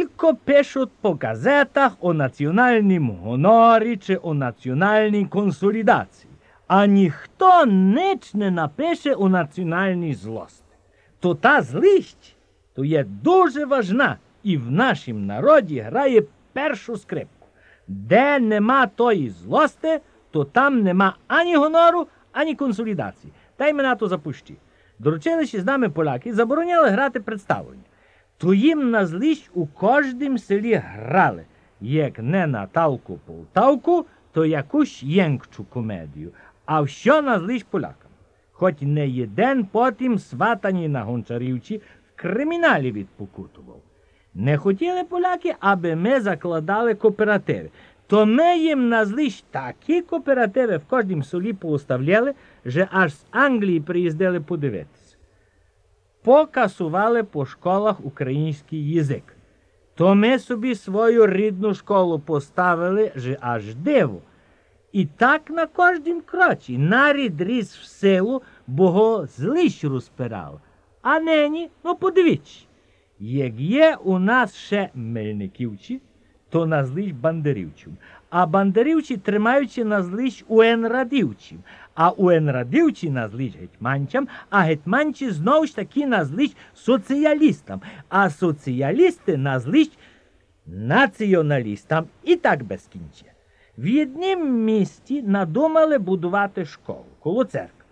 тільки пишуть по газетах о національнім гонорі чи о національній консолідації, а ніхто ніч не напише о національній злості. То та злість то є дуже важна і в нашім народі грає першу скрипку. Де нема тої злости, то там нема ані гонору, ані консолідації. Та й мене то запущі. Доручилися з нами поляки забороняли грати представлення. То їм на злість у кожнім селі грали, як не Наталку Полтавку, то якусь єнкчу комедію, а що на злість полякам. Хоч не єден потім сватані на Гончарівці в криміналі відпокутував. Не хотіли поляки, аби ми закладали кооперативи. То ми їм на злість такі кооперативи в кожнім селі поставляли, що аж з Англії приїздили подивитися. Покасували по школах український язик. То ми собі свою рідну школу поставили, аж диво. І так на кожнім крочі нарід ріс в силу, бо го злищ розпирав. А нині, ну подивіться, як є у нас ще мельниківці, то на злість бандерівців. А бандерівці тримаючи на злість уенрадівців, а уенрадівці на злість гетьманцям, а гетьманці знову ж таки на злість соціалістам, а соціалісти на злість націоналістам і так без кінця. В однім місті надумали будувати школу коло церкви.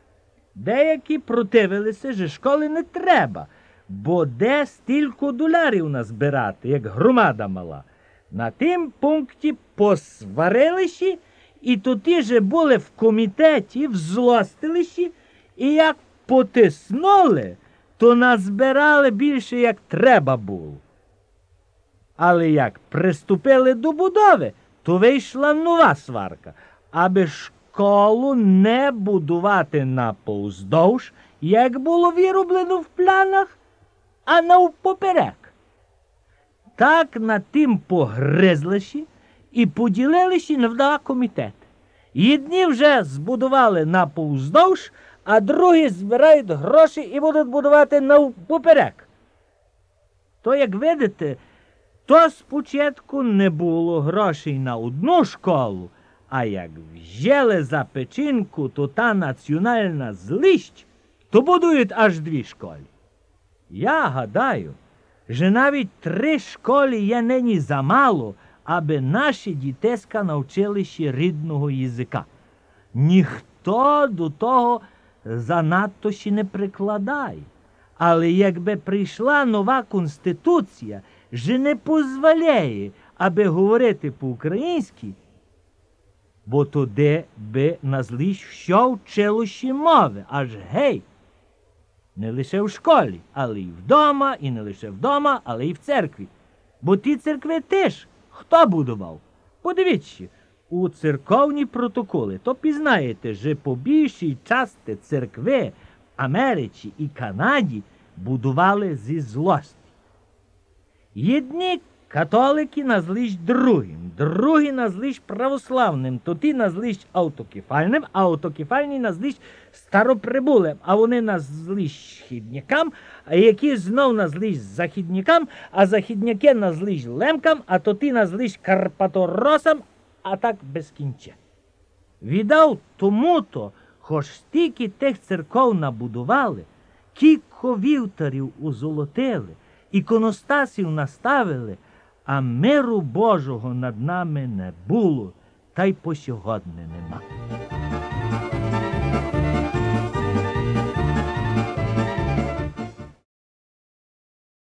Деякі противилися, що школи не треба, бо де стільки долярів назбирати, як громада мала. На тим пункті посварилися, і тоді же були в комітеті, в злостилищі, і як потиснули, то назбирали більше, як треба було. Але як приступили до будови, то вийшла нова сварка, аби школу не будувати наповздовж, як було вироблено в планах, а навпоперек. Так над тим погризлиші і поділилися на два комітети. Єдні вже збудували наповздовж, а другі збирають гроші і будуть будувати навпоперек. То, як видите, то спочатку не було грошей на одну школу, а як взяли за печінку, то та національна злість, то будують аж дві школи. Я гадаю, що навіть три школи є нині замало, аби наші дітеска навчилися рідного язика. Ніхто до того занадто ще не прикладає. Але якби прийшла нова конституція, що не дозволяє, аби говорити по-українськи, бо туди би на злість що вчилося мови, аж гей. Не лише в школі, але й вдома, і не лише вдома, але й в церкві. Бо ті церкви теж хто будував? Подивіться, у церковні протоколи, то пізнаєте, що по більшій часті церкви в Америці і Канаді будували зі злості. Єдні католики на злість другим, другі на православним, то ті на автокефальним, а автокефальні на злість староприбулим, а вони на злість східнякам, а які знов на злість західнякам, а західняки на лемкам, а то ті на карпаторосам, а так без кінця. Віддав тому-то, хоч стільки тих церков набудували, кілько вівтарів узолотили, іконостасів наставили, а миру Божого над нами не було, та й по сьогодні нема.